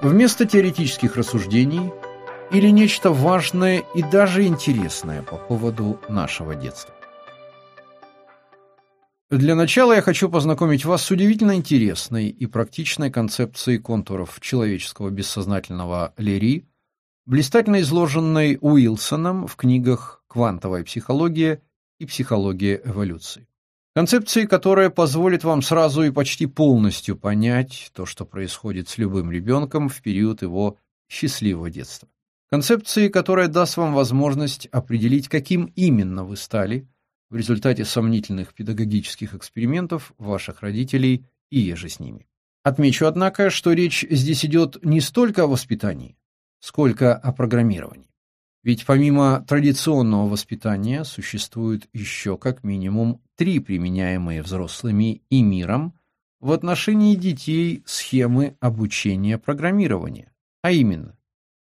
Вместо теоретических рассуждений или нечто важное и даже интересное по поводу нашего детства. Для начала я хочу познакомить вас с удивительно интересной и практичной концепцией контуров человеческого бессознательного Лери, блистательно изложенной Уилсоном в книгах «Квантовая психология» и «Психология эволюции». Концепции, которая позволит вам сразу и почти полностью понять то, что происходит с любым ребенком в период его счастливого детства. Концепции, которая даст вам возможность определить, каким именно вы стали в результате сомнительных педагогических экспериментов ваших родителей и еже с ними. Отмечу, однако, что речь здесь идет не столько о воспитании, сколько о программировании. Ведь помимо традиционного воспитания существует еще как минимум три применяемые взрослыми и миром в отношении детей схемы обучения программирования, а именно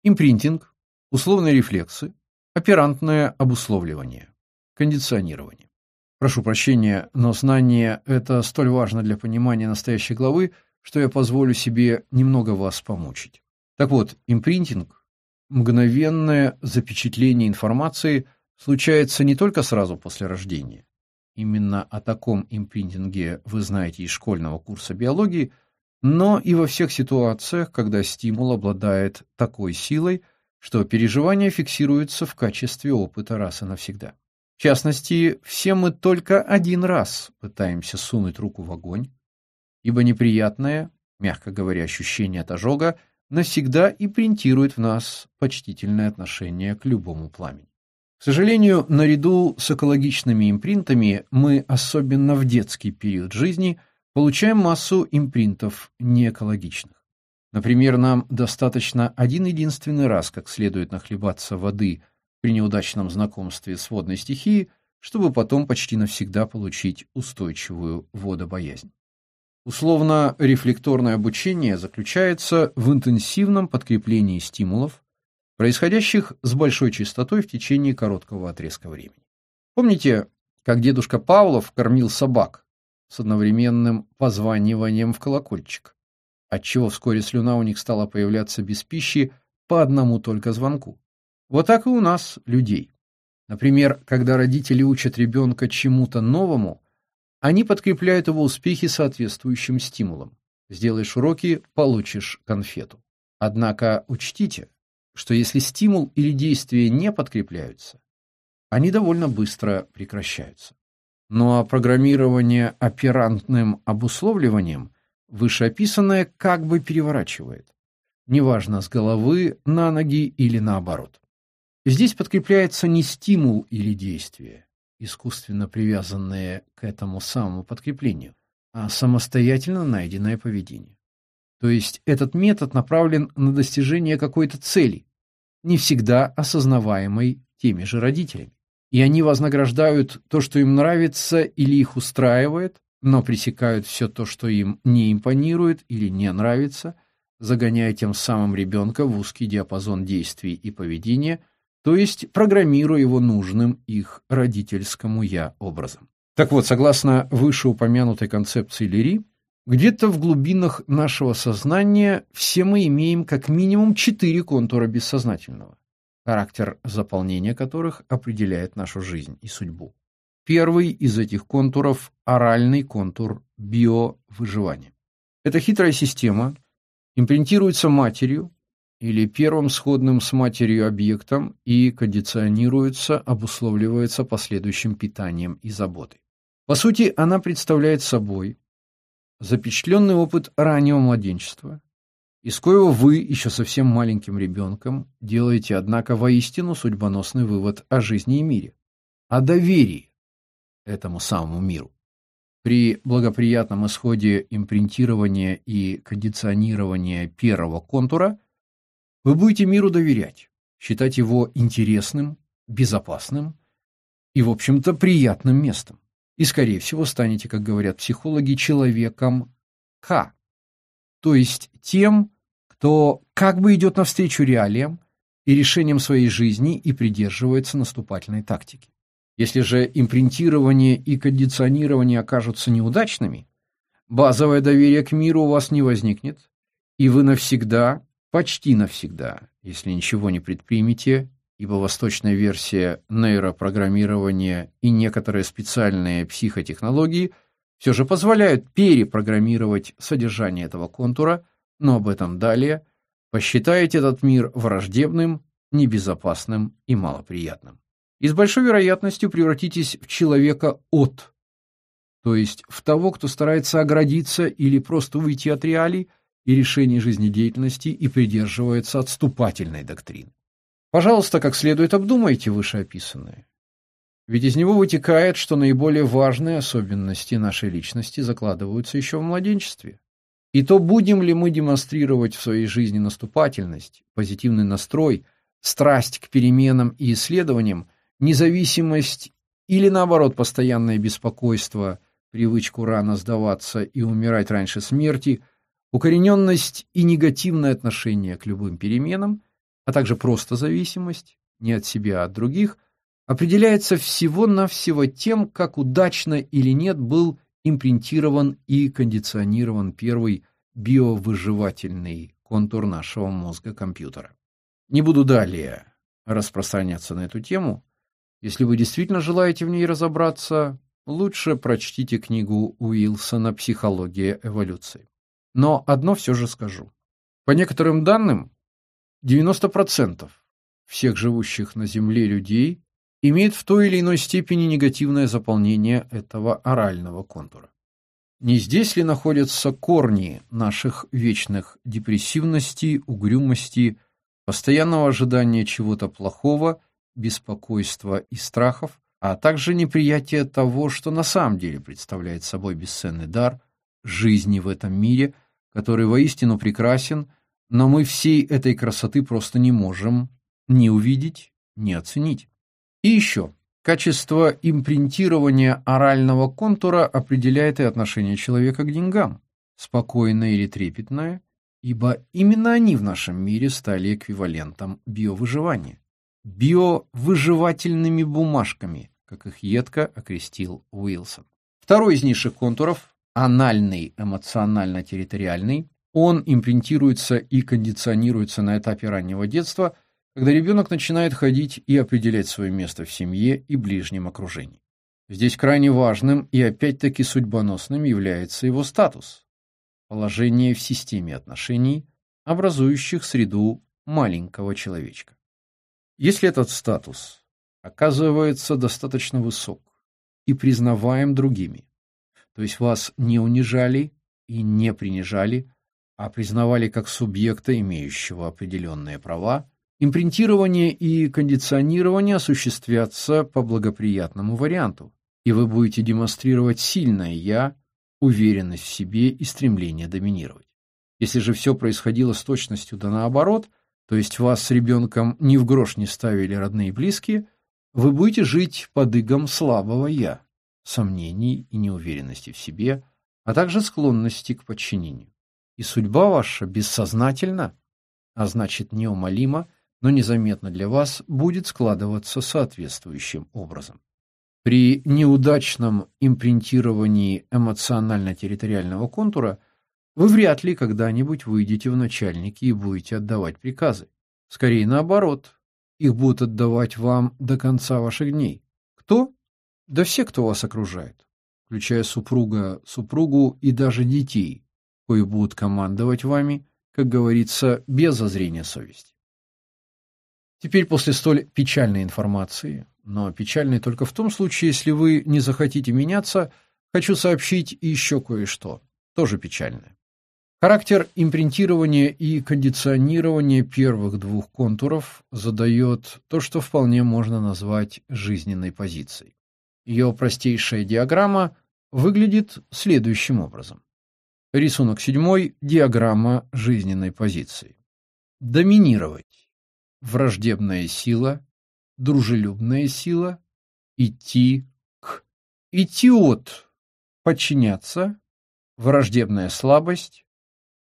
импринтинг, условные рефлексы, оперантное обусловливание, кондиционирование. Прошу прощения, но знание это столь важно для понимания настоящей главы, что я позволю себе немного вас помучить. Так вот, импринтинг, мгновенное запечатление информации случается не только сразу после рождения. Именно о таком импринтинге вы знаете из школьного курса биологии, но и во всех ситуациях, когда стимул обладает такой силой, что переживания фиксируются в качестве опыта раз и навсегда. В частности, все мы только один раз пытаемся сунуть руку в огонь, ибо неприятное, мягко говоря, ощущение от ожога навсегда и принтирует в нас почтительное отношение к любому пламени. К сожалению, наряду с экологичными импринтами мы, особенно в детский период жизни, получаем массу импринтов неэкологичных. Например, нам достаточно один единственный раз как следует нахлебаться воды при неудачном знакомстве с водной стихией, чтобы потом почти навсегда получить устойчивую водобоязнь. Условно-рефлекторное обучение заключается в интенсивном подкреплении стимулов, происходящих с большой частотой в течение короткого отрезка времени. Помните, как дедушка Павлов кормил собак с одновременным позваниванием в колокольчик, отчего вскоре слюна у них стала появляться без пищи по одному только звонку? Вот так и у нас, людей. Например, когда родители учат ребенка чему-то новому, они подкрепляют его успехи соответствующим стимулом. Сделаешь уроки – получишь конфету. Однако учтите, что если стимул или действие не подкрепляются, они довольно быстро прекращаются. Ну а программирование оперантным обусловливанием вышеописанное как бы переворачивает. Неважно, с головы на ноги или наоборот. Здесь подкрепляется не стимул или действие, искусственно привязанные к этому самому подкреплению, а самостоятельно найденное поведение. То есть этот метод направлен на достижение какой-то цели, не всегда осознаваемой теми же родителями. И они вознаграждают то, что им нравится или их устраивает, но пресекают все то, что им не импонирует или не нравится, загоняя тем самым ребенка в узкий диапазон действий и поведения, то есть программируя его нужным их родительскому «я» образом. Так вот, согласно вышеупомянутой концепции Лири, где-то в глубинах нашего сознания все мы имеем как минимум четыре контура бессознательного, характер заполнения которых определяет нашу жизнь и судьбу. Первый из этих контуров – оральный контур биовыживания. Эта хитрая система импринтируется матерью или первым сходным с матерью объектом и кондиционируется, обусловливается последующим питанием и заботой. По сути, она представляет собой запечатленный опыт раннего младенчества, из коего вы, еще совсем маленьким ребенком, делаете, однако, воистину судьбоносный вывод о жизни и мире, о доверии этому самому миру. При благоприятном исходе импринтирования и кондиционирования первого контура вы будете миру доверять, считать его интересным, безопасным и, в общем-то, приятным местом и, скорее всего, станете, как говорят психологи, человеком К, то есть тем, кто как бы идет навстречу реалиям и решениям своей жизни и придерживается наступательной тактики. Если же импринтирование и кондиционирование окажутся неудачными, базовое доверие к миру у вас не возникнет, и вы навсегда почти навсегда, если ничего не предпримете, ибо восточная версия нейропрограммирования и некоторые специальные психотехнологии все же позволяют перепрограммировать содержание этого контура, но об этом далее, посчитаете этот мир враждебным, небезопасным и малоприятным. И с большой вероятностью превратитесь в человека от, то есть в того, кто старается оградиться или просто уйти от реалий и решений жизнедеятельности и придерживается отступательной доктрины. Пожалуйста, как следует обдумайте вышеописанное. Ведь из него вытекает, что наиболее важные особенности нашей личности закладываются еще в младенчестве. И то будем ли мы демонстрировать в своей жизни наступательность, позитивный настрой, страсть к переменам и исследованиям, независимость или, наоборот, постоянное беспокойство – привычку рано сдаваться и умирать раньше смерти, укорененность и негативное отношение к любым переменам, а также просто зависимость, не от себя, а от других, определяется всего-навсего тем, как удачно или нет был импринтирован и кондиционирован первый биовыживательный контур нашего мозга-компьютера. Не буду далее распространяться на эту тему. Если вы действительно желаете в ней разобраться, лучше прочтите книгу Уилсона «Психология эволюции». Но одно все же скажу. По некоторым данным, 90% всех живущих на Земле людей имеют в той или иной степени негативное заполнение этого орального контура. Не здесь ли находятся корни наших вечных депрессивности, угрюмости, постоянного ожидания чего-то плохого, беспокойства и страхов, а также неприятие того, что на самом деле представляет собой бесценный дар жизни в этом мире, который воистину прекрасен, но мы всей этой красоты просто не можем ни увидеть, ни оценить. И еще, качество импринтирования орального контура определяет и отношение человека к деньгам, спокойное или трепетное, ибо именно они в нашем мире стали эквивалентом биовыживания биовыживательными бумажками, как их едко окрестил Уилсон. Второй из низших контуров, анальный эмоционально-территориальный, он импринтируется и кондиционируется на этапе раннего детства, когда ребенок начинает ходить и определять свое место в семье и ближнем окружении. Здесь крайне важным и опять-таки судьбоносным является его статус, положение в системе отношений, образующих среду маленького человечка. Если этот статус оказывается достаточно высок и признаваем другими, то есть вас не унижали и не принижали, а признавали как субъекта, имеющего определенные права, импринтирование и кондиционирование осуществятся по благоприятному варианту, и вы будете демонстрировать сильное «я», уверенность в себе и стремление доминировать. Если же все происходило с точностью да наоборот – то есть вас с ребенком ни в грош не ставили родные и близкие, вы будете жить под игом слабого «я», сомнений и неуверенности в себе, а также склонности к подчинению. И судьба ваша бессознательно, а значит неумолимо, но незаметно для вас, будет складываться соответствующим образом. При неудачном импринтировании эмоционально-территориального контура – вы вряд ли когда-нибудь выйдете в начальники и будете отдавать приказы. Скорее наоборот, их будут отдавать вам до конца ваших дней. Кто? Да все, кто вас окружает, включая супруга, супругу и даже детей, кои будут командовать вами, как говорится, без зазрения совести. Теперь после столь печальной информации, но печальной только в том случае, если вы не захотите меняться, хочу сообщить еще кое-что, тоже печальное. Характер импринтирования и кондиционирования первых двух контуров задает то, что вполне можно назвать жизненной позицией. Ее простейшая диаграмма выглядит следующим образом. Рисунок седьмой – диаграмма жизненной позиции. Доминировать – враждебная сила, дружелюбная сила, идти к. Идти от – подчиняться, враждебная слабость,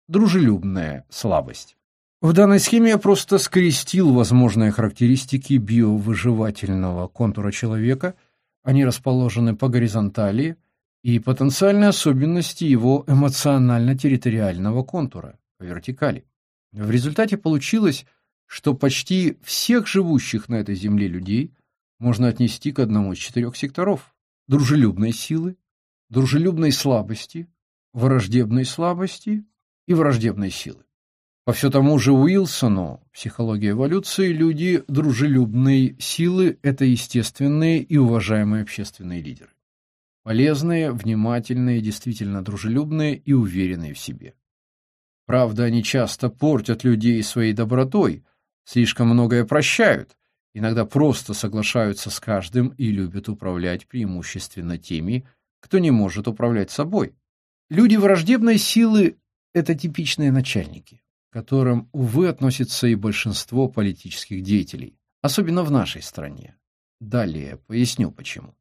дружелюбная слабость. В данной схеме я просто скрестил возможные характеристики биовыживательного контура человека, они расположены по горизонтали, и потенциальные особенности его эмоционально-территориального контура по вертикали. В результате получилось, что почти всех живущих на этой земле людей можно отнести к одному из четырех секторов – дружелюбной силы, дружелюбной слабости, враждебной слабости и враждебной силы. По все тому же Уилсону, психология эволюции, люди дружелюбной силы – это естественные и уважаемые общественные лидеры. Полезные, внимательные, действительно дружелюбные и уверенные в себе. Правда, они часто портят людей своей добротой, слишком многое прощают, иногда просто соглашаются с каждым и любят управлять преимущественно теми, кто не может управлять собой. Люди враждебной силы – это типичные начальники которым, увы, относится и большинство политических деятелей, особенно в нашей стране. Далее поясню почему.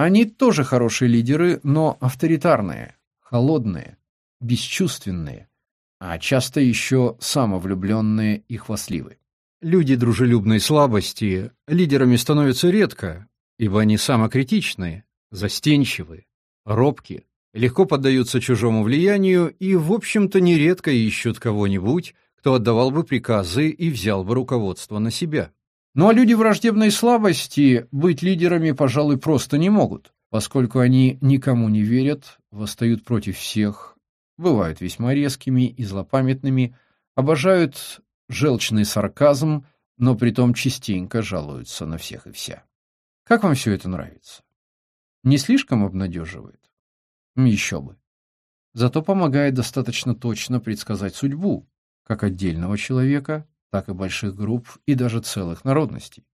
Они тоже хорошие лидеры, но авторитарные, холодные, бесчувственные, а часто еще самовлюбленные и хвастливые. Люди дружелюбной слабости лидерами становятся редко, ибо они самокритичные, застенчивые, робкие, легко поддаются чужому влиянию и, в общем-то, нередко ищут кого-нибудь, кто отдавал бы приказы и взял бы руководство на себя. Ну а люди враждебной слабости быть лидерами, пожалуй, просто не могут, поскольку они никому не верят, восстают против всех, бывают весьма резкими и злопамятными, обожают желчный сарказм, но притом частенько жалуются на всех и вся. Как вам все это нравится? Не слишком обнадеживает? Еще бы. Зато помогает достаточно точно предсказать судьбу, как отдельного человека, так и больших групп и даже целых народностей.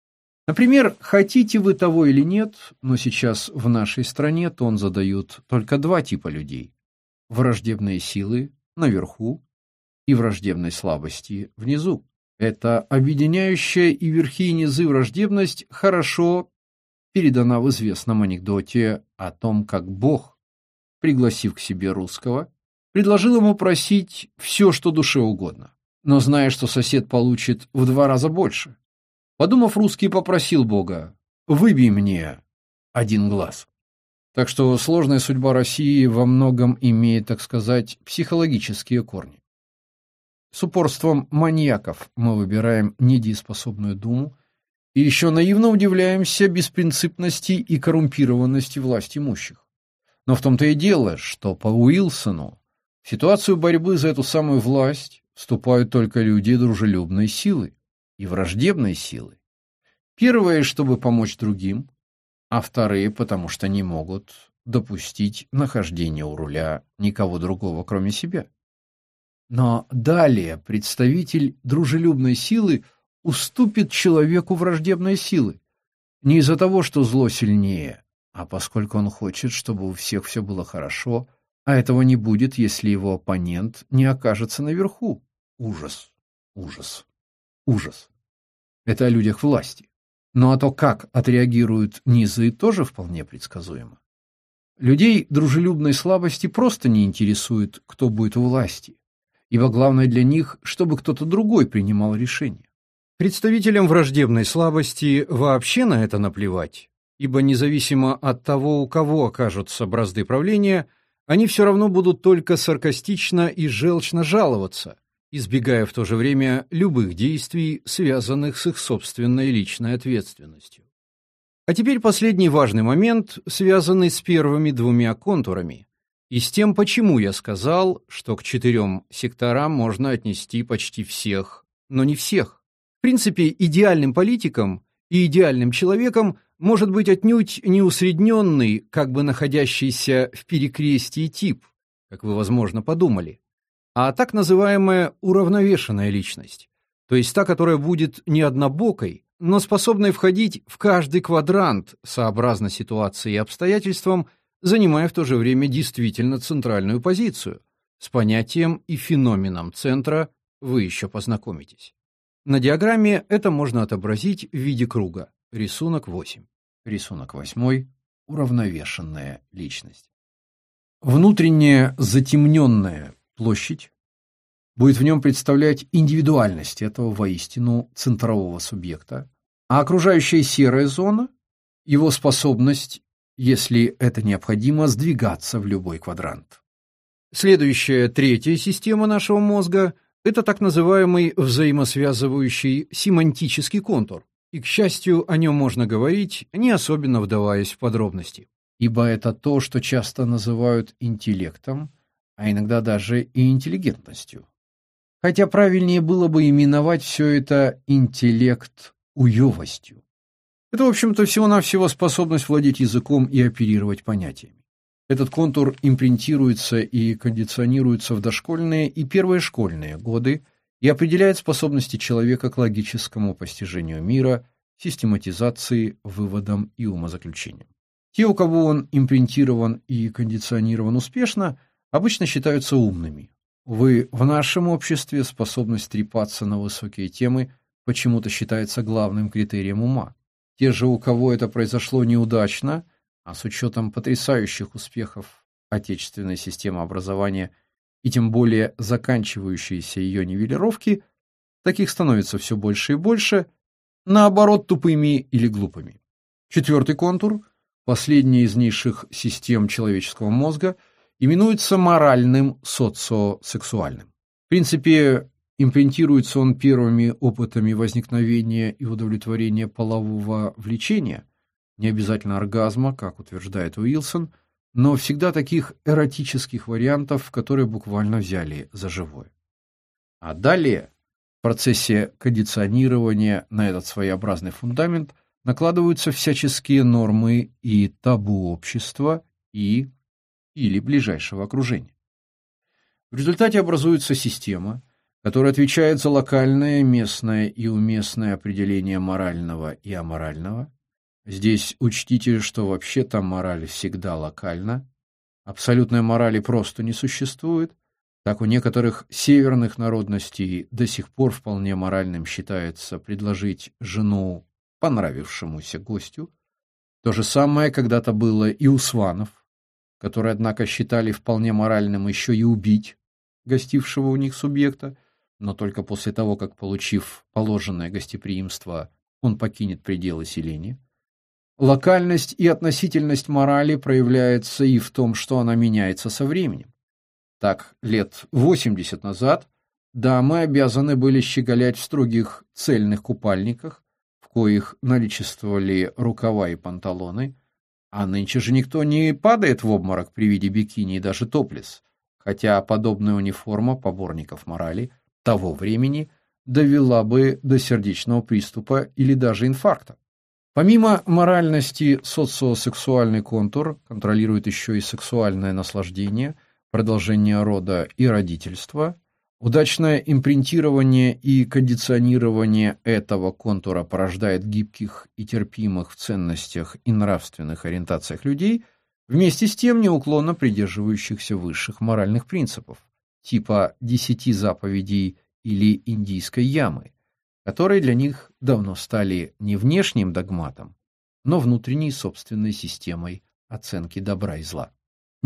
Например, хотите вы того или нет, но сейчас в нашей стране тон задают только два типа людей. Враждебные силы наверху и враждебной слабости внизу. Эта объединяющая и верхи и низы враждебность хорошо передана в известном анекдоте о том, как Бог пригласив к себе русского, предложил ему просить все, что душе угодно, но зная, что сосед получит в два раза больше. Подумав, русский попросил Бога «Выбей мне один глаз». Так что сложная судьба России во многом имеет, так сказать, психологические корни. С упорством маньяков мы выбираем недееспособную думу и еще наивно удивляемся беспринципности и коррумпированности власть имущих. Но в том-то и дело, что по Уилсону ситуацию борьбы за эту самую власть вступают только люди дружелюбной силы и враждебной силы. Первые, чтобы помочь другим, а вторые, потому что не могут допустить нахождение у руля никого другого, кроме себя. Но далее представитель дружелюбной силы уступит человеку враждебной силы. Не из-за того, что зло сильнее, а поскольку он хочет, чтобы у всех все было хорошо, а этого не будет, если его оппонент не окажется наверху. Ужас, ужас, ужас. Это о людях власти. Ну а то, как отреагируют низы, тоже вполне предсказуемо. Людей дружелюбной слабости просто не интересует, кто будет у власти, ибо главное для них, чтобы кто-то другой принимал решение. Представителям враждебной слабости вообще на это наплевать, ибо независимо от того, у кого окажутся бразды правления, они все равно будут только саркастично и желчно жаловаться, избегая в то же время любых действий, связанных с их собственной личной ответственностью. А теперь последний важный момент, связанный с первыми двумя контурами, и с тем, почему я сказал, что к четырем секторам можно отнести почти всех, но не всех. В принципе, идеальным политиком и идеальным человеком может быть отнюдь не усредненный, как бы находящийся в перекрестии тип, как вы, возможно, подумали, а так называемая уравновешенная личность, то есть та, которая будет не однобокой, но способной входить в каждый квадрант сообразно ситуации и обстоятельствам, занимая в то же время действительно центральную позицию. С понятием и феноменом центра вы еще познакомитесь. На диаграмме это можно отобразить в виде круга. Рисунок 8. Рисунок 8. Уравновешенная личность. Внутренняя затемненная площадь будет в нем представлять индивидуальность этого воистину центрового субъекта, а окружающая серая зона – его способность, если это необходимо, сдвигаться в любой квадрант. Следующая, третья система нашего мозга – Это так называемый взаимосвязывающий семантический контур, и, к счастью, о нем можно говорить, не особенно вдаваясь в подробности. Ибо это то, что часто называют интеллектом, а иногда даже и интеллигентностью. Хотя правильнее было бы именовать все это интеллект уевостью. Это, в общем-то, всего-навсего способность владеть языком и оперировать понятиями. Этот контур импринтируется и кондиционируется в дошкольные и первые школьные годы и определяет способности человека к логическому постижению мира, систематизации, выводам и умозаключениям. Те, у кого он импринтирован и кондиционирован успешно, обычно считаются умными. Увы, в нашем обществе способность трепаться на высокие темы почему-то считается главным критерием ума. Те же, у кого это произошло неудачно, а с учетом потрясающих успехов отечественной системы образования и тем более заканчивающейся ее нивелировки, таких становится все больше и больше, наоборот, тупыми или глупыми. Четвертый контур, последняя из низших систем человеческого мозга, именуется моральным социосексуальным. В принципе, импринтируется он первыми опытами возникновения и удовлетворения полового влечения, не обязательно оргазма, как утверждает Уилсон, но всегда таких эротических вариантов, которые буквально взяли за живое. А далее, в процессе кондиционирования на этот своеобразный фундамент накладываются всяческие нормы и табу общества и или ближайшего окружения. В результате образуется система, которая отвечает за локальное, местное и уместное определение морального и аморального. Здесь учтите, что вообще-то мораль всегда локальна, абсолютной морали просто не существует, так у некоторых северных народностей до сих пор вполне моральным считается предложить жену понравившемуся гостю. То же самое когда-то было и у сванов, которые, однако, считали вполне моральным еще и убить гостившего у них субъекта, но только после того, как, получив положенное гостеприимство, он покинет пределы селения. Локальность и относительность морали проявляется и в том, что она меняется со временем. Так, лет 80 назад дамы обязаны были щеголять в строгих цельных купальниках, в коих наличествовали рукава и панталоны, а нынче же никто не падает в обморок при виде бикини и даже топлес, хотя подобная униформа поборников морали – того времени довела бы до сердечного приступа или даже инфаркта. Помимо моральности, социосексуальный контур контролирует еще и сексуальное наслаждение, продолжение рода и родительство. Удачное импринтирование и кондиционирование этого контура порождает гибких и терпимых в ценностях и нравственных ориентациях людей, вместе с тем неуклонно придерживающихся высших моральных принципов типа десяти заповедей или индийской ямы, которые для них давно стали не внешним догматом, но внутренней собственной системой оценки добра и зла.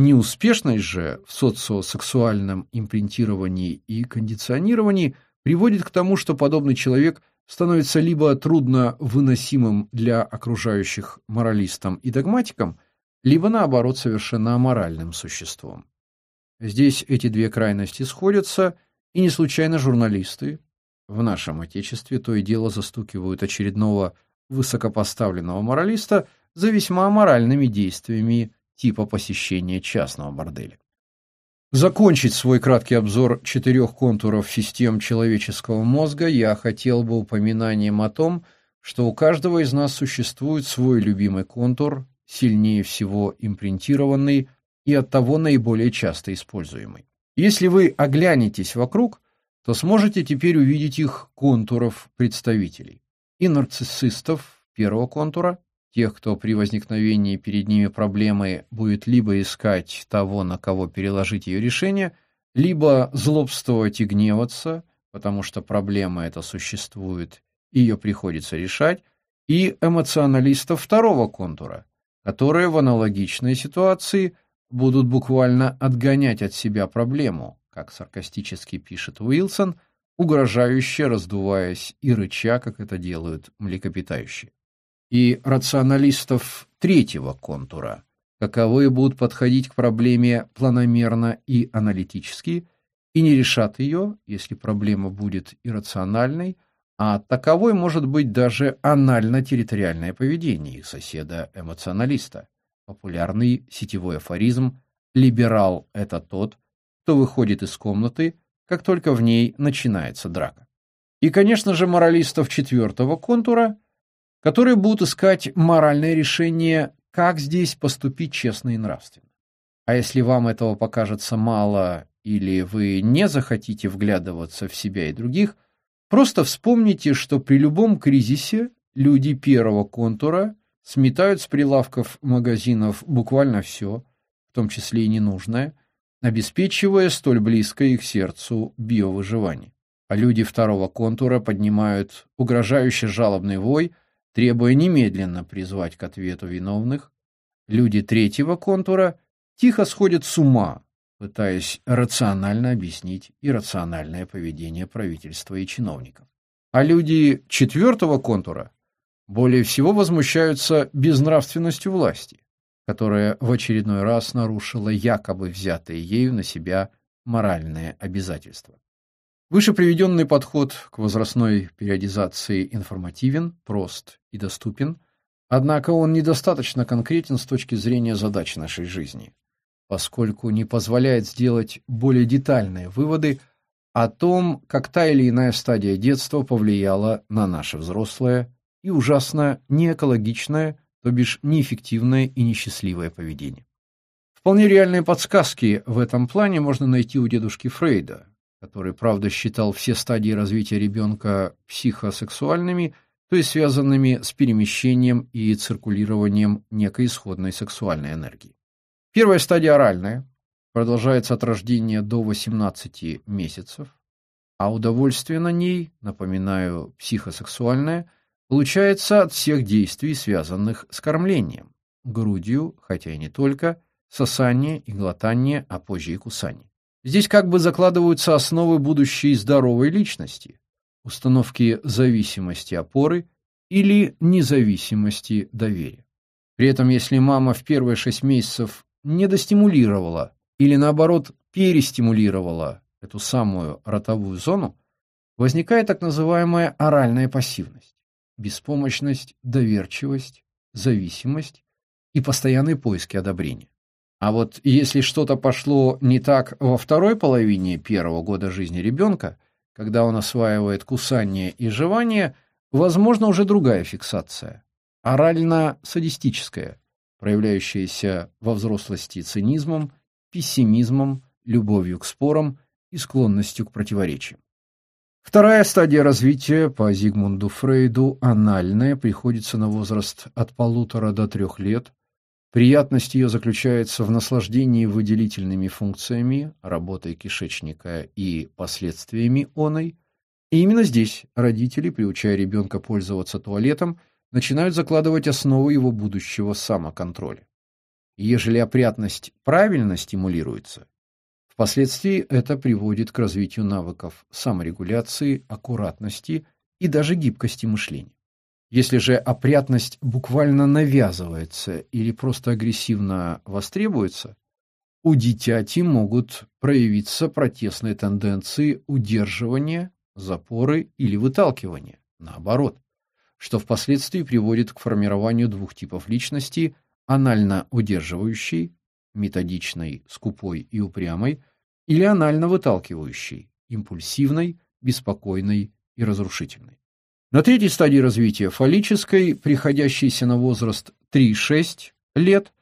Неуспешность же в социосексуальном импринтировании и кондиционировании приводит к тому, что подобный человек становится либо трудно выносимым для окружающих моралистам и догматикам, либо наоборот совершенно аморальным существом. Здесь эти две крайности сходятся, и не случайно журналисты в нашем отечестве то и дело застукивают очередного высокопоставленного моралиста за весьма моральными действиями типа посещения частного борделя. Закончить свой краткий обзор четырех контуров систем человеческого мозга я хотел бы упоминанием о том, что у каждого из нас существует свой любимый контур, сильнее всего импринтированный, и оттого наиболее часто используемый. Если вы оглянетесь вокруг, то сможете теперь увидеть их контуров представителей. И нарциссистов первого контура, тех, кто при возникновении перед ними проблемы будет либо искать того, на кого переложить ее решение, либо злобствовать и гневаться, потому что проблема эта существует, ее приходится решать, и эмоционалистов второго контура, которые в аналогичной ситуации – будут буквально отгонять от себя проблему, как саркастически пишет Уилсон, угрожающе раздуваясь и рыча, как это делают млекопитающие. И рационалистов третьего контура, каковые будут подходить к проблеме планомерно и аналитически, и не решат ее, если проблема будет иррациональной, а таковой может быть даже анально-территориальное поведение их соседа-эмоционалиста. Популярный сетевой афоризм «либерал – это тот, кто выходит из комнаты, как только в ней начинается драка». И, конечно же, моралистов четвертого контура, которые будут искать моральное решение, как здесь поступить честно и нравственно. А если вам этого покажется мало или вы не захотите вглядываться в себя и других, просто вспомните, что при любом кризисе люди первого контура сметают с прилавков магазинов буквально все, в том числе и ненужное, обеспечивая столь близкое их сердцу биовыживание. А люди второго контура поднимают угрожающий жалобный вой, требуя немедленно призвать к ответу виновных. Люди третьего контура тихо сходят с ума, пытаясь рационально объяснить иррациональное поведение правительства и чиновников. А люди четвертого контура более всего возмущаются безнравственностью власти, которая в очередной раз нарушила якобы взятые ею на себя моральные обязательства. Выше приведенный подход к возрастной периодизации информативен, прост и доступен, однако он недостаточно конкретен с точки зрения задач нашей жизни поскольку не позволяет сделать более детальные выводы о том, как та или иная стадия детства повлияла на наше взрослое и ужасно неэкологичное, то бишь неэффективное и несчастливое поведение. Вполне реальные подсказки в этом плане можно найти у дедушки Фрейда, который, правда, считал все стадии развития ребенка психосексуальными, то есть связанными с перемещением и циркулированием некой исходной сексуальной энергии. Первая стадия оральная, продолжается от рождения до 18 месяцев, а удовольствие на ней, напоминаю, психосексуальное, получается от всех действий, связанных с кормлением, грудью, хотя и не только, сосание и глотание, а позже и кусание. Здесь как бы закладываются основы будущей здоровой личности, установки зависимости опоры или независимости доверия. При этом, если мама в первые шесть месяцев недостимулировала или наоборот перестимулировала эту самую ротовую зону, возникает так называемая оральная пассивность, беспомощность, доверчивость, зависимость и постоянные поиски одобрения. А вот если что-то пошло не так во второй половине первого года жизни ребенка, когда он осваивает кусание и жевание, возможно уже другая фиксация, орально-садистическая, проявляющаяся во взрослости цинизмом, пессимизмом, любовью к спорам и склонностью к противоречиям. Вторая стадия развития по Зигмунду Фрейду, анальная, приходится на возраст от полутора до трех лет. Приятность ее заключается в наслаждении выделительными функциями, работой кишечника и последствиями оной. И именно здесь родители, приучая ребенка пользоваться туалетом, начинают закладывать основы его будущего самоконтроля. ежели опрятность правильно стимулируется, впоследствии это приводит к развитию навыков саморегуляции, аккуратности и даже гибкости мышления. Если же опрятность буквально навязывается или просто агрессивно востребуется, у дитяти могут проявиться протестные тенденции удерживания, запоры или выталкивания, наоборот что впоследствии приводит к формированию двух типов личности: анально удерживающей, методичной, скупой и упрямой, или анально выталкивающей, импульсивной, беспокойной и разрушительной. На третьей стадии развития фаллической, приходящейся на возраст 3-6 лет,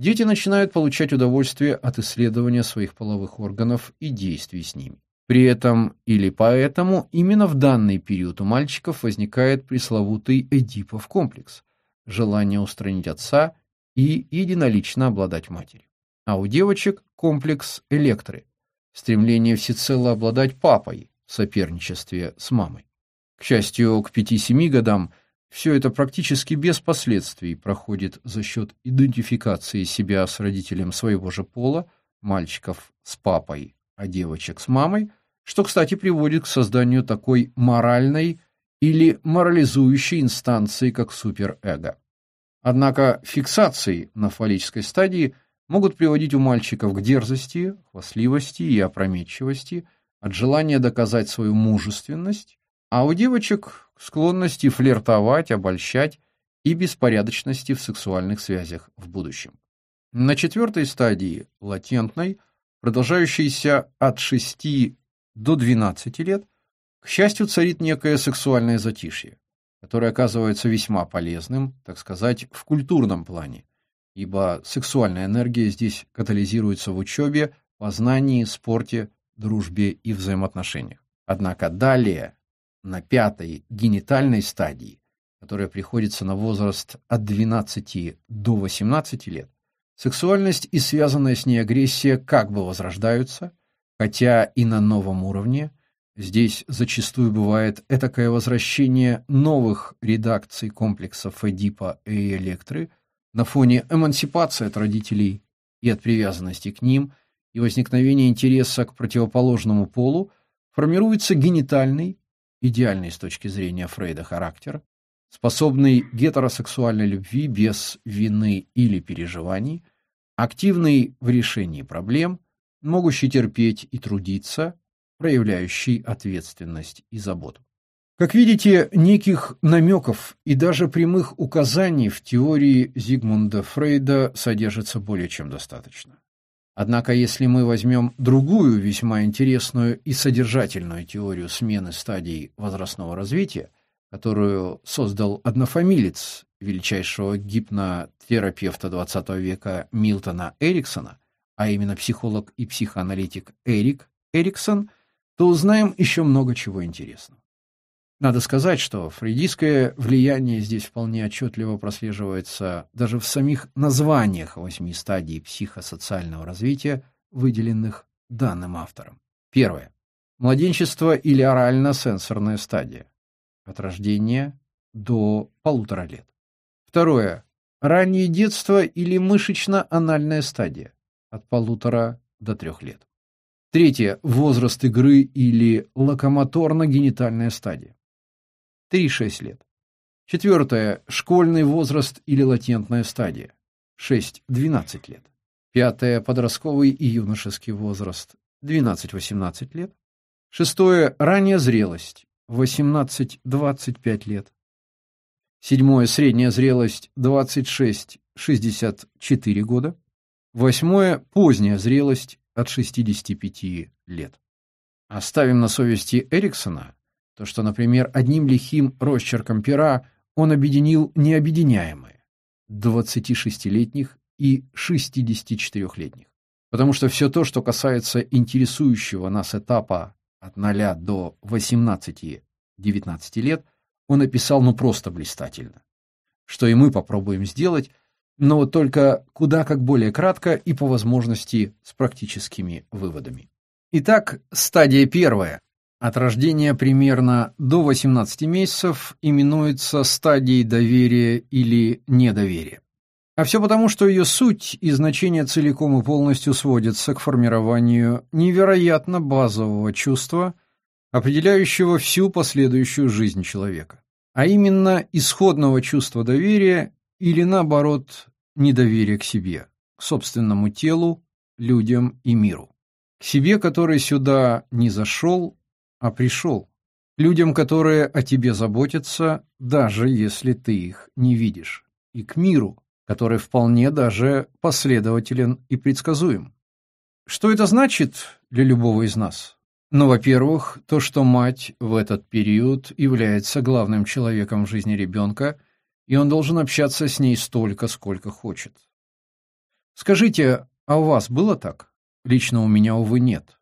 дети начинают получать удовольствие от исследования своих половых органов и действий с ними. При этом или поэтому именно в данный период у мальчиков возникает пресловутый Эдипов комплекс – желание устранить отца и единолично обладать матерью. А у девочек – комплекс Электры – стремление всецело обладать папой в соперничестве с мамой. К счастью, к 5-7 годам все это практически без последствий проходит за счет идентификации себя с родителем своего же пола, мальчиков с папой, а девочек с мамой, что, кстати, приводит к созданию такой моральной или морализующей инстанции, как суперэго. Однако фиксации на фаллической стадии могут приводить у мальчиков к дерзости, хвастливости и опрометчивости, от желания доказать свою мужественность, а у девочек склонности флиртовать, обольщать и беспорядочности в сексуальных связях в будущем. На четвертой стадии, латентной, продолжающейся от 6 до 12 лет, к счастью, царит некое сексуальное затишье, которое оказывается весьма полезным, так сказать, в культурном плане, ибо сексуальная энергия здесь катализируется в учебе, познании, спорте, дружбе и взаимоотношениях. Однако далее, на пятой генитальной стадии, которая приходится на возраст от 12 до 18 лет, сексуальность и связанная с ней агрессия как бы возрождаются, хотя и на новом уровне. Здесь зачастую бывает этакое возвращение новых редакций комплексов Эдипа и Электры на фоне эмансипации от родителей и от привязанности к ним – и возникновения интереса к противоположному полу формируется генитальный, идеальный с точки зрения Фрейда характер, способный гетеросексуальной любви без вины или переживаний, активный в решении проблем, могущий терпеть и трудиться, проявляющий ответственность и заботу. Как видите, неких намеков и даже прямых указаний в теории Зигмунда Фрейда содержится более чем достаточно. Однако, если мы возьмем другую весьма интересную и содержательную теорию смены стадий возрастного развития, которую создал однофамилец величайшего гипнотерапевта XX века Милтона Эриксона, а именно психолог и психоаналитик Эрик Эриксон, то узнаем еще много чего интересного. Надо сказать, что фрейдистское влияние здесь вполне отчетливо прослеживается даже в самих названиях восьми стадий психосоциального развития, выделенных данным автором. Первое. Младенчество или орально-сенсорная стадия. От рождения до полутора лет. Второе. Раннее детство или мышечно-анальная стадия. От полутора до трех лет. Третье. Возраст игры или локомоторно-генитальная стадия. 3-6 лет. Четвертое – школьный возраст или латентная стадия. 6-12 лет. Пятое – подростковый и юношеский возраст. 12-18 лет. Шестое – ранняя зрелость. 18-25 лет. Седьмое – средняя зрелость. 26-64 года. Восьмое – поздняя зрелость от 65 лет. Оставим на совести Эриксона то, что, например, одним лихим росчерком пера он объединил необъединяемые – 26-летних и 64-летних. Потому что все то, что касается интересующего нас этапа от 0 до 18-19 лет, он описал ну просто блистательно. Что и мы попробуем сделать, но только куда как более кратко и по возможности с практическими выводами. Итак, стадия первая от рождения примерно до 18 месяцев именуется стадией доверия или недоверия. А все потому, что ее суть и значение целиком и полностью сводятся к формированию невероятно базового чувства, определяющего всю последующую жизнь человека. А именно исходного чувства доверия или, наоборот, недоверия к себе, к собственному телу, людям и миру. К себе, который сюда не зашел, а пришел. Людям, которые о тебе заботятся, даже если ты их не видишь. И к миру, который вполне даже последователен и предсказуем. Что это значит для любого из нас? Ну, во-первых, то, что мать в этот период является главным человеком в жизни ребенка, и он должен общаться с ней столько, сколько хочет. Скажите, а у вас было так? Лично у меня, увы, нет.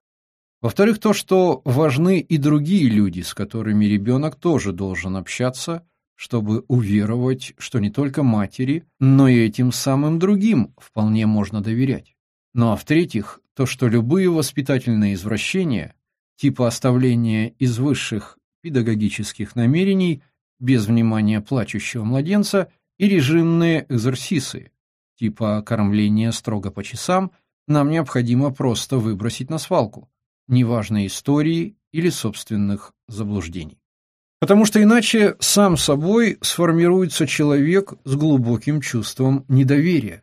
Во-вторых, то, что важны и другие люди, с которыми ребенок тоже должен общаться, чтобы уверовать, что не только матери, но и этим самым другим вполне можно доверять. Ну а в-третьих, то, что любые воспитательные извращения, типа оставления из высших педагогических намерений без внимания плачущего младенца и режимные экзорсисы, типа кормления строго по часам, нам необходимо просто выбросить на свалку неважно истории или собственных заблуждений. Потому что иначе сам собой сформируется человек с глубоким чувством недоверия,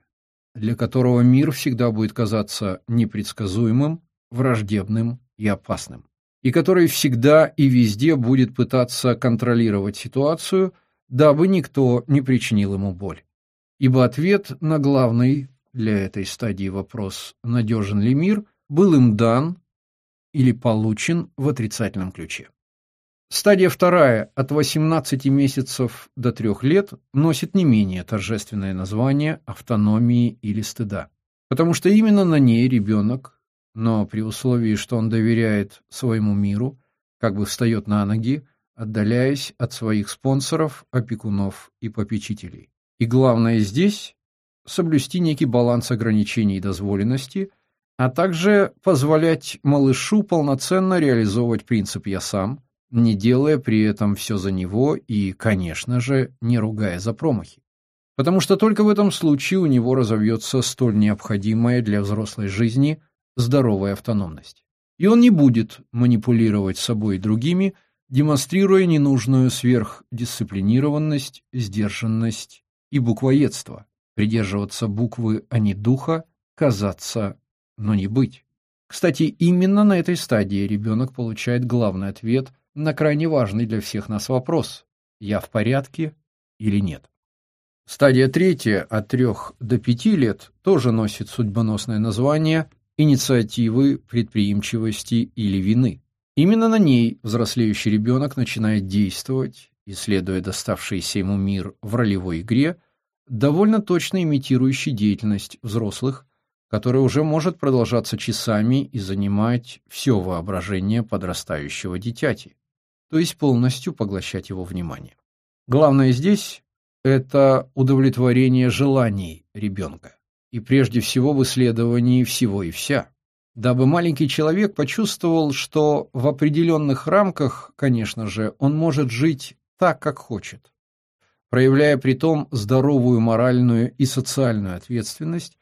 для которого мир всегда будет казаться непредсказуемым, враждебным и опасным. и который всегда и везде будет пытаться контролировать ситуацию, дабы никто не причинил ему боль. Ибо ответ на главный для этой стадии вопрос «надежен ли мир?» был им дан или получен в отрицательном ключе. Стадия вторая от 18 месяцев до 3 лет носит не менее торжественное название автономии или стыда, потому что именно на ней ребенок, но при условии, что он доверяет своему миру, как бы встает на ноги, отдаляясь от своих спонсоров, опекунов и попечителей. И главное здесь – соблюсти некий баланс ограничений и дозволенности – а также позволять малышу полноценно реализовывать принцип «я сам», не делая при этом все за него и, конечно же, не ругая за промахи. Потому что только в этом случае у него разовьется столь необходимая для взрослой жизни здоровая автономность. И он не будет манипулировать собой и другими, демонстрируя ненужную сверхдисциплинированность, сдержанность и буквоедство, придерживаться буквы, а не духа, казаться но не быть. Кстати, именно на этой стадии ребенок получает главный ответ на крайне важный для всех нас вопрос «Я в порядке или нет?». Стадия третья от трех до пяти лет тоже носит судьбоносное название инициативы, предприимчивости или вины. Именно на ней взрослеющий ребенок начинает действовать, исследуя доставшийся ему мир в ролевой игре, довольно точно имитирующий деятельность взрослых, которая уже может продолжаться часами и занимать все воображение подрастающего дитяти, то есть полностью поглощать его внимание. Главное здесь – это удовлетворение желаний ребенка, и прежде всего в исследовании всего и вся, дабы маленький человек почувствовал, что в определенных рамках, конечно же, он может жить так, как хочет, проявляя при том здоровую моральную и социальную ответственность,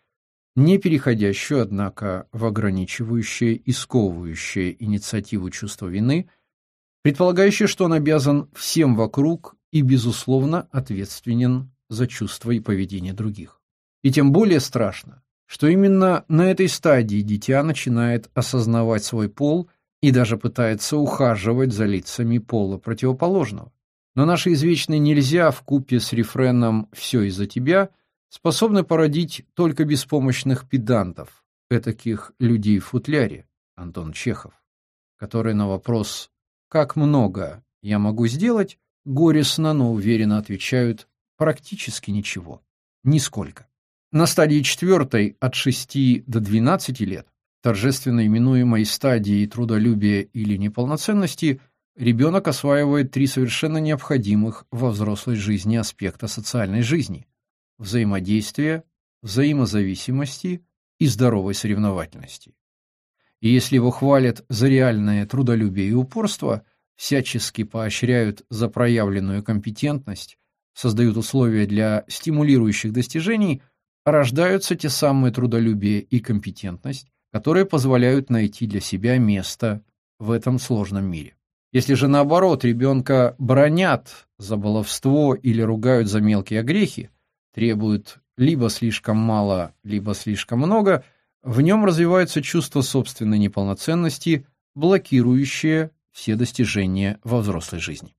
не переходящую, однако, в ограничивающее и сковывающее инициативу чувства вины, предполагающее, что он обязан всем вокруг и, безусловно, ответственен за чувства и поведение других. И тем более страшно, что именно на этой стадии дитя начинает осознавать свой пол и даже пытается ухаживать за лицами пола противоположного. Но наше извечное «нельзя» в купе с рефреном «все из-за тебя» способны породить только беспомощных педантов, этаких людей в футляре, Антон Чехов, которые на вопрос «как много я могу сделать?» горестно, но уверенно отвечают «практически ничего, нисколько». На стадии четвертой от 6 до 12 лет, торжественно именуемой стадии трудолюбия или неполноценности, ребенок осваивает три совершенно необходимых во взрослой жизни аспекта социальной жизни – взаимодействия, взаимозависимости и здоровой соревновательности. И если его хвалят за реальное трудолюбие и упорство, всячески поощряют за проявленную компетентность, создают условия для стимулирующих достижений, рождаются те самые трудолюбие и компетентность, которые позволяют найти для себя место в этом сложном мире. Если же наоборот ребенка бронят за баловство или ругают за мелкие огрехи, требует либо слишком мало, либо слишком много, в нем развивается чувство собственной неполноценности, блокирующее все достижения во взрослой жизни.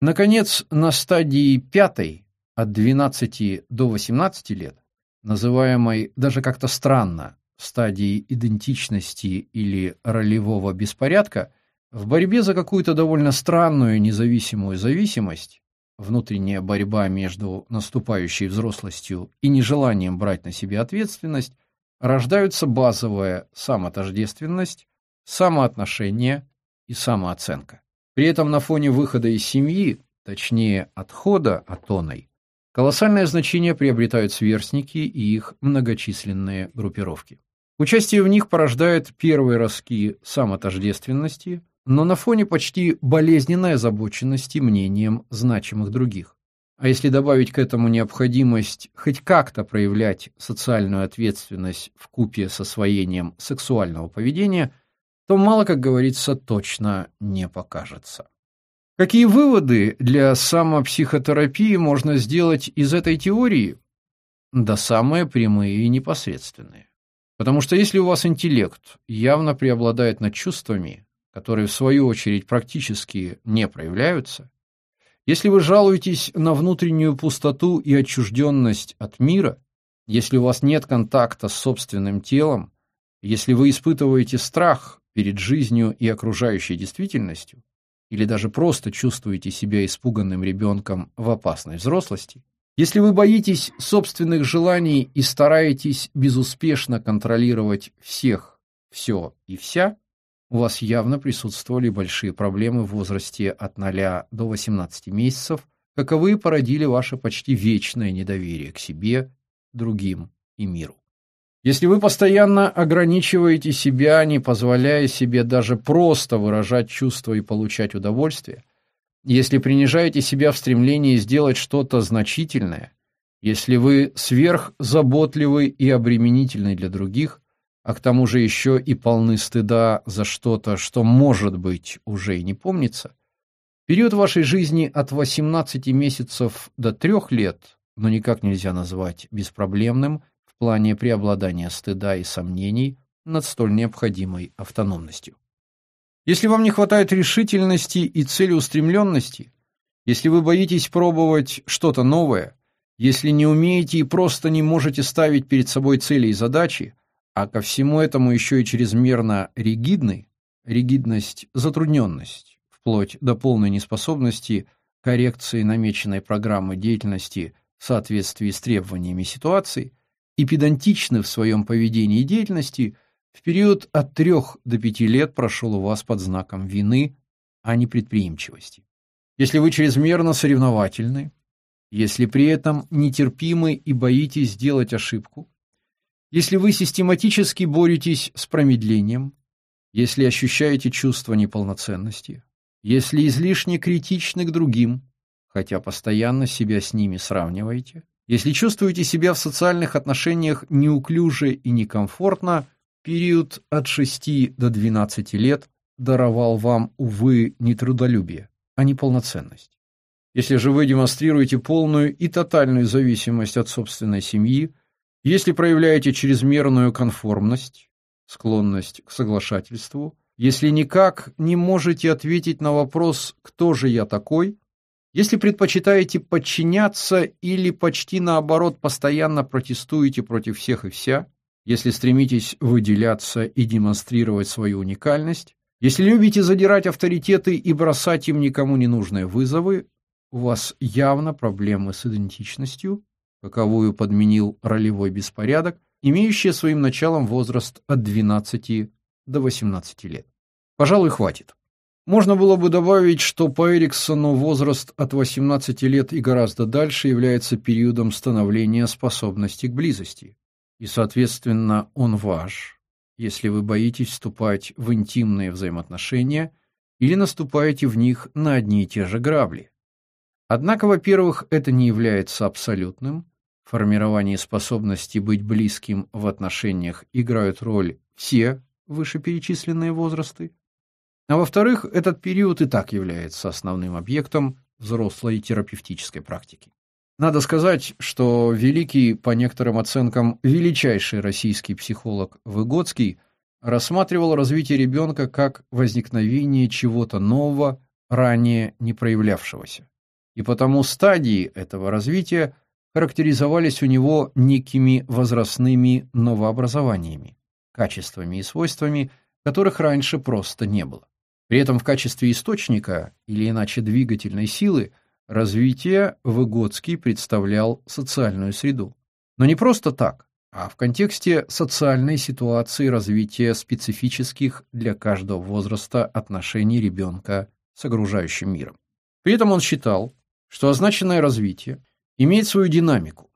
Наконец, на стадии пятой, от 12 до 18 лет, называемой даже как-то странно стадией идентичности или ролевого беспорядка, в борьбе за какую-то довольно странную независимую зависимость внутренняя борьба между наступающей взрослостью и нежеланием брать на себя ответственность, рождаются базовая самотождественность, самоотношение и самооценка. При этом на фоне выхода из семьи, точнее отхода от оной, колоссальное значение приобретают сверстники и их многочисленные группировки. Участие в них порождает первые ростки самотождественности – но на фоне почти болезненной озабоченности мнением значимых других. А если добавить к этому необходимость хоть как-то проявлять социальную ответственность в купе с освоением сексуального поведения, то мало, как говорится, точно не покажется. Какие выводы для самопсихотерапии можно сделать из этой теории? Да самые прямые и непосредственные. Потому что если у вас интеллект явно преобладает над чувствами, которые в свою очередь практически не проявляются, если вы жалуетесь на внутреннюю пустоту и отчужденность от мира, если у вас нет контакта с собственным телом, если вы испытываете страх перед жизнью и окружающей действительностью, или даже просто чувствуете себя испуганным ребенком в опасной взрослости, если вы боитесь собственных желаний и стараетесь безуспешно контролировать всех, все и вся, у вас явно присутствовали большие проблемы в возрасте от 0 до 18 месяцев, каковы породили ваше почти вечное недоверие к себе, другим и миру. Если вы постоянно ограничиваете себя, не позволяя себе даже просто выражать чувства и получать удовольствие, если принижаете себя в стремлении сделать что-то значительное, если вы сверхзаботливы и обременительны для других, а к тому же еще и полны стыда за что-то, что, может быть, уже и не помнится, период вашей жизни от 18 месяцев до 3 лет, но никак нельзя назвать беспроблемным в плане преобладания стыда и сомнений над столь необходимой автономностью. Если вам не хватает решительности и целеустремленности, если вы боитесь пробовать что-то новое, если не умеете и просто не можете ставить перед собой цели и задачи, а ко всему этому еще и чрезмерно ригидны, ригидность, затрудненность, вплоть до полной неспособности коррекции намеченной программы деятельности в соответствии с требованиями ситуации и педантичны в своем поведении и деятельности, в период от 3 до 5 лет прошел у вас под знаком вины, а не предприимчивости. Если вы чрезмерно соревновательны, если при этом нетерпимы и боитесь сделать ошибку, если вы систематически боретесь с промедлением, если ощущаете чувство неполноценности, если излишне критичны к другим, хотя постоянно себя с ними сравниваете, если чувствуете себя в социальных отношениях неуклюже и некомфортно, период от 6 до 12 лет даровал вам, увы, не трудолюбие, а неполноценность. Если же вы демонстрируете полную и тотальную зависимость от собственной семьи, если проявляете чрезмерную конформность, склонность к соглашательству, если никак не можете ответить на вопрос «кто же я такой?», если предпочитаете подчиняться или почти наоборот постоянно протестуете против всех и вся, если стремитесь выделяться и демонстрировать свою уникальность, если любите задирать авторитеты и бросать им никому не нужные вызовы, у вас явно проблемы с идентичностью каковую подменил ролевой беспорядок, имеющий своим началом возраст от 12 до 18 лет. Пожалуй, хватит. Можно было бы добавить, что по Эриксону возраст от 18 лет и гораздо дальше является периодом становления способности к близости, и, соответственно, он ваш, если вы боитесь вступать в интимные взаимоотношения или наступаете в них на одни и те же грабли. Однако, во-первых, это не является абсолютным. Формировании способности быть близким в отношениях играют роль все вышеперечисленные возрасты. А во-вторых, этот период и так является основным объектом взрослой терапевтической практики. Надо сказать, что великий, по некоторым оценкам, величайший российский психолог Выгодский рассматривал развитие ребенка как возникновение чего-то нового, ранее не проявлявшегося и потому стадии этого развития характеризовались у него некими возрастными новообразованиями, качествами и свойствами, которых раньше просто не было. При этом в качестве источника, или иначе двигательной силы, развития Выгодский представлял социальную среду. Но не просто так, а в контексте социальной ситуации развития специфических для каждого возраста отношений ребенка с окружающим миром. При этом он считал, что означенное развитие имеет свою динамику,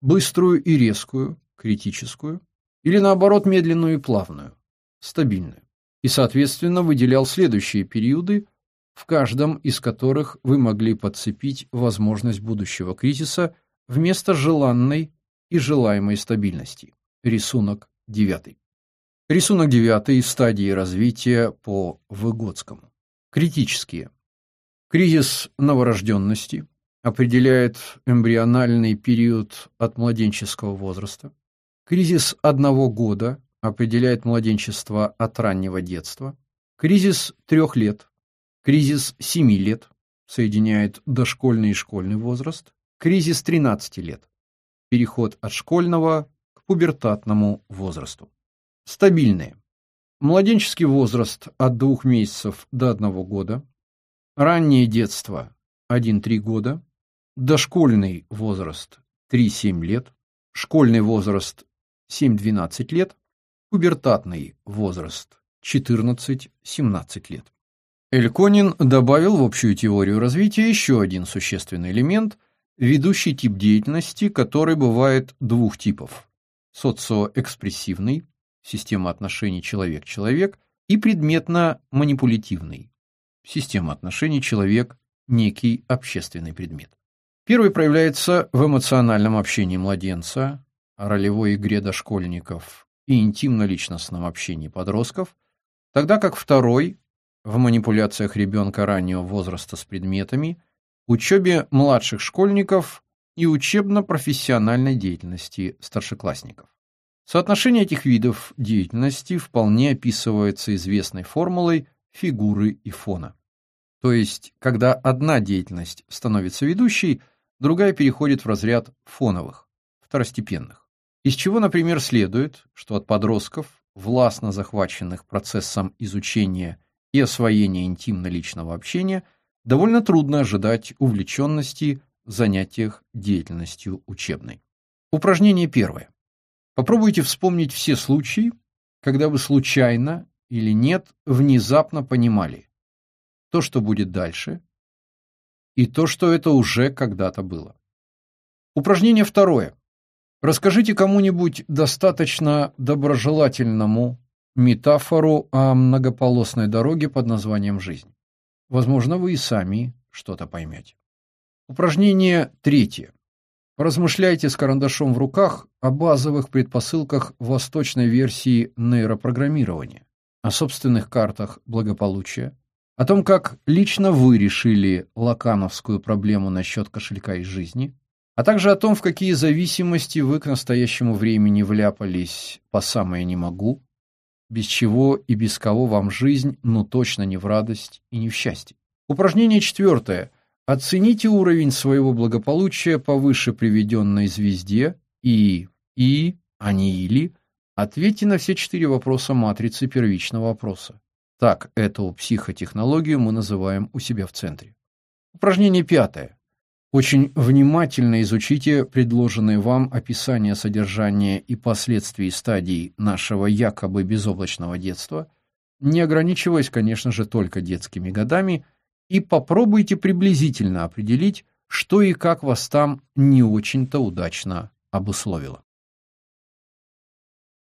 быструю и резкую, критическую, или наоборот медленную и плавную, стабильную, и, соответственно, выделял следующие периоды, в каждом из которых вы могли подцепить возможность будущего кризиса вместо желанной и желаемой стабильности. Рисунок 9. Рисунок 9 стадии развития по Выгодскому. Критические. Кризис новорожденности определяет эмбриональный период от младенческого возраста. Кризис одного года определяет младенчество от раннего детства. кризис трех лет, кризис семи лет, соединяет дошкольный и школьный возраст, кризис 13 лет, переход от школьного к пубертатному возрасту. Стабильные. Младенческий возраст от двух месяцев до одного года, раннее детство 1-3 года, дошкольный возраст 3-7 лет, школьный возраст 7-12 лет, пубертатный возраст 14-17 лет. Эльконин добавил в общую теорию развития еще один существенный элемент – ведущий тип деятельности, который бывает двух типов – социоэкспрессивный, система отношений человек-человек, и предметно-манипулятивный, система отношений человек – некий общественный предмет. Первый проявляется в эмоциональном общении младенца, ролевой игре дошкольников и интимно-личностном общении подростков, тогда как второй в манипуляциях ребенка раннего возраста с предметами, учебе младших школьников и учебно-профессиональной деятельности старшеклассников. Соотношение этих видов деятельности вполне описывается известной формулой фигуры и фона. То есть, когда одна деятельность становится ведущей, другая переходит в разряд фоновых, второстепенных. Из чего, например, следует, что от подростков, властно захваченных процессом изучения и освоения интимно-личного общения, довольно трудно ожидать увлеченности в занятиях деятельностью учебной. Упражнение первое. Попробуйте вспомнить все случаи, когда вы случайно или нет внезапно понимали то, что будет дальше, и то, что это уже когда-то было. Упражнение второе. Расскажите кому-нибудь достаточно доброжелательному метафору о многополосной дороге под названием «Жизнь». Возможно, вы и сами что-то поймете. Упражнение третье. Поразмышляйте с карандашом в руках о базовых предпосылках восточной версии нейропрограммирования, о собственных картах благополучия, о том, как лично вы решили лакановскую проблему насчет кошелька из жизни, а также о том, в какие зависимости вы к настоящему времени вляпались по самое не могу, без чего и без кого вам жизнь, ну точно не в радость и не в счастье. Упражнение четвертое. Оцените уровень своего благополучия по выше приведенной звезде и, и, а не или. Ответьте на все четыре вопроса матрицы первичного вопроса. Так эту психотехнологию мы называем у себя в центре. Упражнение пятое. Очень внимательно изучите предложенные вам описания содержания и последствий стадий нашего якобы безоблачного детства, не ограничиваясь, конечно же, только детскими годами, и попробуйте приблизительно определить, что и как вас там не очень-то удачно обусловило.